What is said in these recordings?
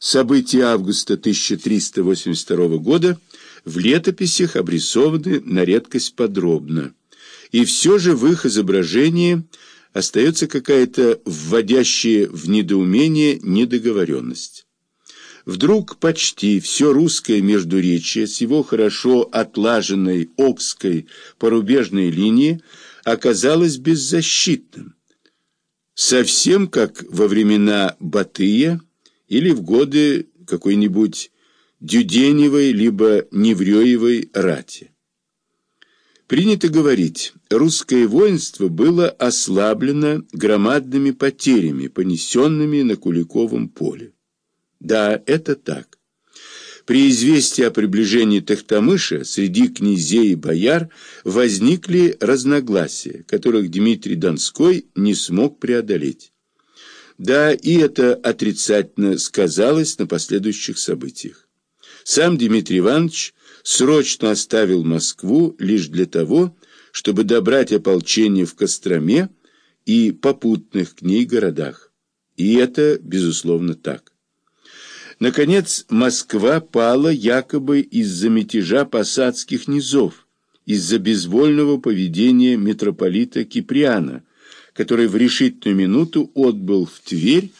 События августа 1382 года в летописях обрисованы на редкость подробно, и все же в их изображении остается какая-то вводящая в недоумение недоговоренность. Вдруг почти все русское междуречие с его хорошо отлаженной Окской порубежной линии оказалось беззащитным. Совсем как во времена Батыя или в годы какой-нибудь Дюденевой либо Невреевой рати. Принято говорить, русское воинство было ослаблено громадными потерями, понесенными на Куликовом поле. Да, это так. При известии о приближении Тахтамыша среди князей и бояр возникли разногласия, которых Дмитрий Донской не смог преодолеть. Да, и это отрицательно сказалось на последующих событиях. Сам Дмитрий Иванович срочно оставил Москву лишь для того, чтобы добрать ополчение в Костроме и попутных к ней городах. И это, безусловно, так. Наконец, Москва пала якобы из-за мятежа посадских низов, из-за безвольного поведения митрополита Киприана, который в решительную минуту отбыл в Тверь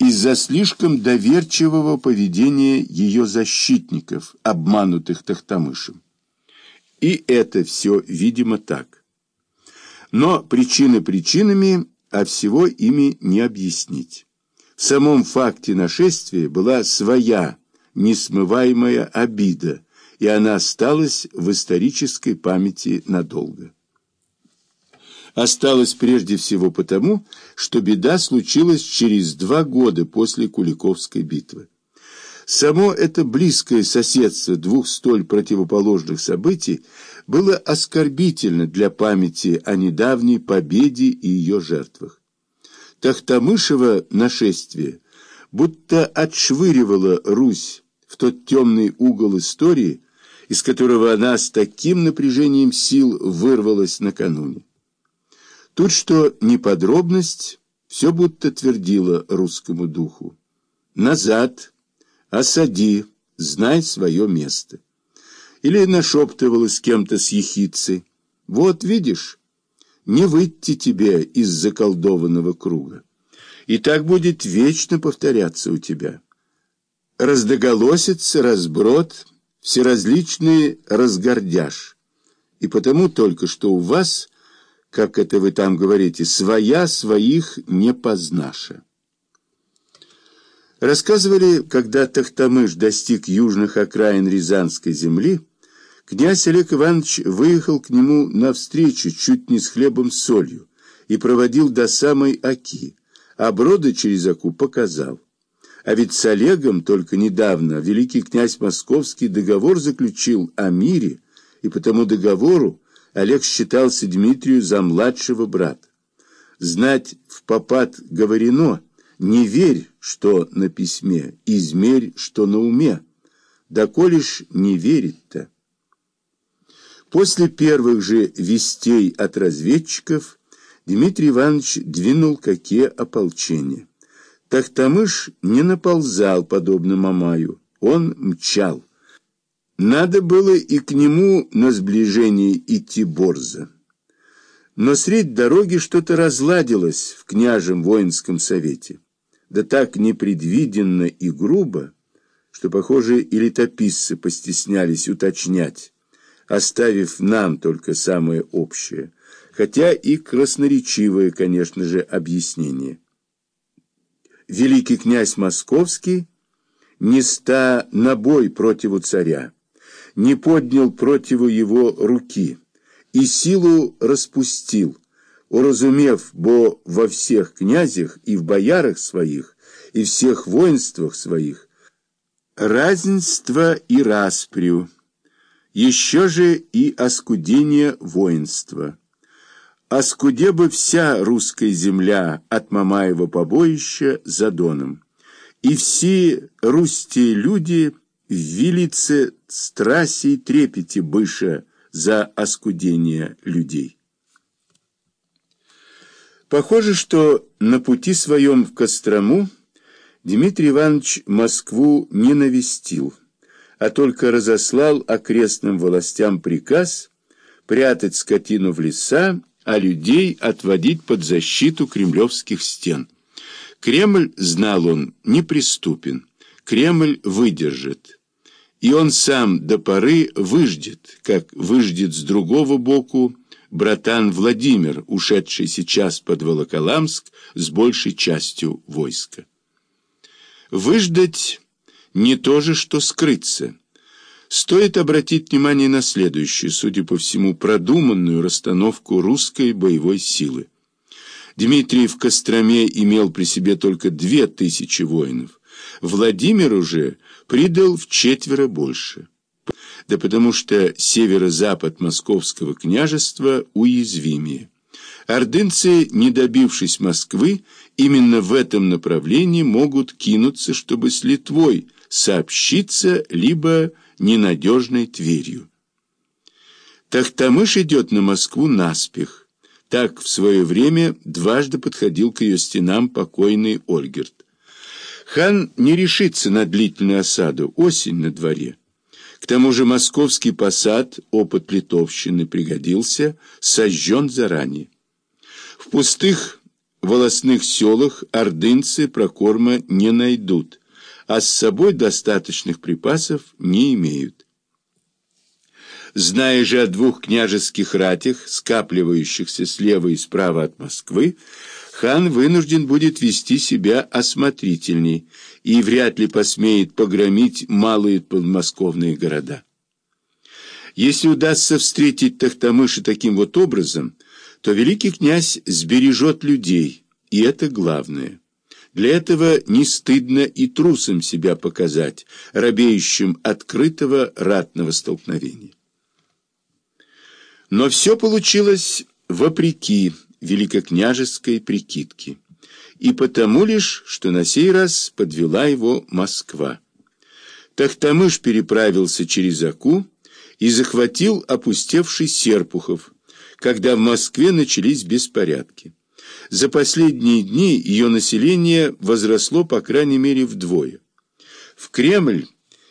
из-за слишком доверчивого поведения ее защитников, обманутых Тахтамышем. И это все, видимо, так. Но причины причинами, а всего ими не объяснить. В самом факте нашествия была своя несмываемая обида, и она осталась в исторической памяти надолго. Осталось прежде всего потому, что беда случилась через два года после Куликовской битвы. Само это близкое соседство двух столь противоположных событий было оскорбительно для памяти о недавней победе и ее жертвах. Тахтамышево нашествие будто отшвыривало Русь в тот темный угол истории, из которого она с таким напряжением сил вырвалась накануне. Тут что не подробность, все будто твердило русскому духу. Назад, осади, знай свое место. Или нашептывала с кем-то с ехидцей. Вот видишь, не выйти тебе из заколдованного круга. И так будет вечно повторяться у тебя. Раздоголосится, разброд, всеразличный разгордяж. И потому только что у вас, как это вы там говорите, своя своих не познаша. Рассказывали, когда Тахтамыш достиг южных окраин Рязанской земли, Князь Олег Иванович выехал к нему навстречу чуть не с хлебом с солью и проводил до самой Оки, а броды через Оку показал. А ведь с Олегом только недавно великий князь Московский договор заключил о мире, и по тому договору Олег считался Дмитрию за младшего брата. Знать в попад говорено, не верь, что на письме, измерь, что на уме. Да колешь не верит-то. После первых же вестей от разведчиков Дмитрий Иванович двинул к оке ополчения. Тахтамыш не наползал, подобно Мамаю, он мчал. Надо было и к нему на сближение идти борзо. Но средь дороги что-то разладилось в княжем воинском совете. Да так непредвиденно и грубо, что, похоже, и летописцы постеснялись уточнять оставив нам только самое общее, хотя и красноречивое, конечно же, объяснение. Великий князь Московский не ста на бой противу царя, не поднял противу его руки и силу распустил, уразумев, бо во всех князях и в боярах своих, и всех воинствах своих, разнство и распрю, еще же и оскудение воинства. Оскуде бы вся русская земля от Мамаева побоища за Доном, и все русские люди в вилице страси и трепете быша за оскудение людей. Похоже, что на пути своем в Кострому Дмитрий Иванович Москву не навестил, а только разослал окрестным властям приказ прятать скотину в леса, а людей отводить под защиту кремлевских стен. Кремль, знал он, неприступен, Кремль выдержит, и он сам до поры выждет, как выждет с другого боку братан Владимир, ушедший сейчас под Волоколамск с большей частью войска. Выждать не то же, что скрыться. Стоит обратить внимание на следующую, судя по всему, продуманную расстановку русской боевой силы. Дмитрий в Костроме имел при себе только две тысячи воинов. Владимир уже придал в четверо больше. Да потому что северо-запад московского княжества уязвимее. Ордынцы, не добившись Москвы, именно в этом направлении могут кинуться, чтобы с Литвой сообщиться либо ненадежной Тверью. Тахтамыш идет на Москву наспех. Так в свое время дважды подходил к ее стенам покойный Ольгерт. Хан не решится на длительную осаду, осень на дворе. К тому же московский посад, опыт литовщины пригодился, сожжен заранее. В пустых волосных селах ордынцы прокорма не найдут, а с собой достаточных припасов не имеют. Зная же о двух княжеских ратях, скапливающихся слева и справа от Москвы, хан вынужден будет вести себя осмотрительней и вряд ли посмеет погромить малые подмосковные города. Если удастся встретить Тахтамыша таким вот образом – то великий князь сбережет людей, и это главное. Для этого не стыдно и трусом себя показать, робеющим открытого ратного столкновения. Но все получилось вопреки великокняжеской прикидке, и потому лишь, что на сей раз подвела его Москва. Тахтамыш переправился через Аку и захватил опустевший Серпухов, когда в Москве начались беспорядки. За последние дни ее население возросло по крайней мере вдвое. В Кремль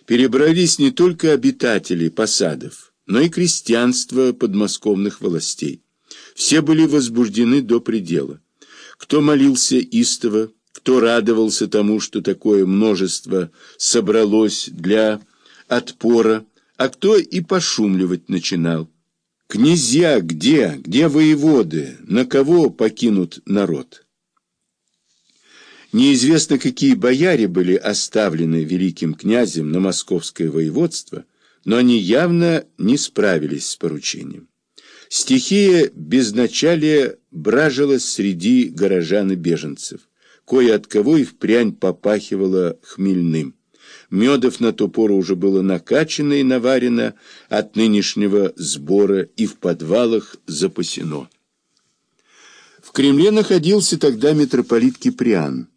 перебрались не только обитатели посадов, но и крестьянство подмосковных властей. Все были возбуждены до предела. Кто молился истово, кто радовался тому, что такое множество собралось для отпора, а кто и пошумливать начинал. Князья где? Где воеводы? На кого покинут народ? Неизвестно, какие бояре были оставлены великим князем на московское воеводство, но они явно не справились с поручением. Стихия безначалия бражилась среди горожан и беженцев, кое от кого и впрянь попахивало хмельным. Медов на ту пору уже было накачано и наварено от нынешнего сбора и в подвалах запасено. В Кремле находился тогда митрополит Киприан,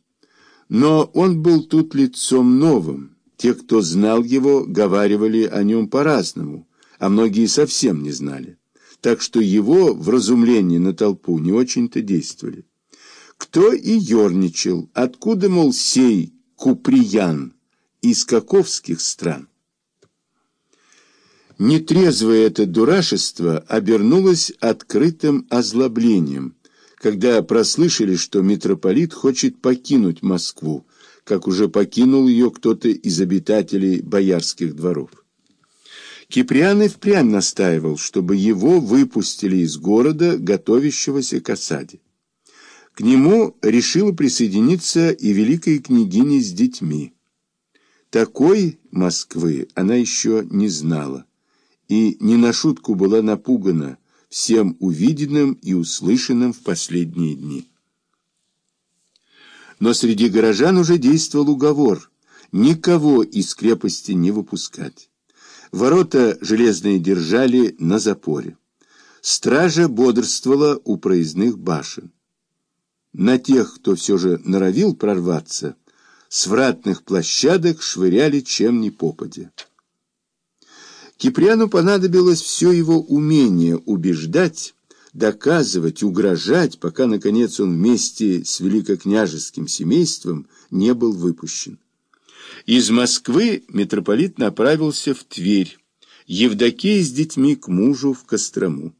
но он был тут лицом новым. Те, кто знал его, говаривали о нем по-разному, а многие совсем не знали. Так что его вразумление на толпу не очень-то действовали. Кто и ерничал, откуда, мол, сей Куприян, из каковских стран. Нетрезвое это дурашество обернулось открытым озлоблением, когда прослышали, что митрополит хочет покинуть Москву, как уже покинул ее кто-то из обитателей боярских дворов. Киприан и впрямь настаивал, чтобы его выпустили из города, готовящегося к осаде. К нему решила присоединиться и великая княгиня с детьми. Такой Москвы она еще не знала и не на шутку была напугана всем увиденным и услышанным в последние дни. Но среди горожан уже действовал уговор никого из крепости не выпускать. Ворота железные держали на запоре. Стража бодрствовала у проездных башен. На тех, кто все же норовил прорваться, с вратных площадок швыряли чем ни попадя. Киприану понадобилось все его умение убеждать, доказывать, угрожать, пока, наконец, он вместе с великокняжеским семейством не был выпущен. Из Москвы митрополит направился в Тверь, Евдокия с детьми к мужу в Кострому.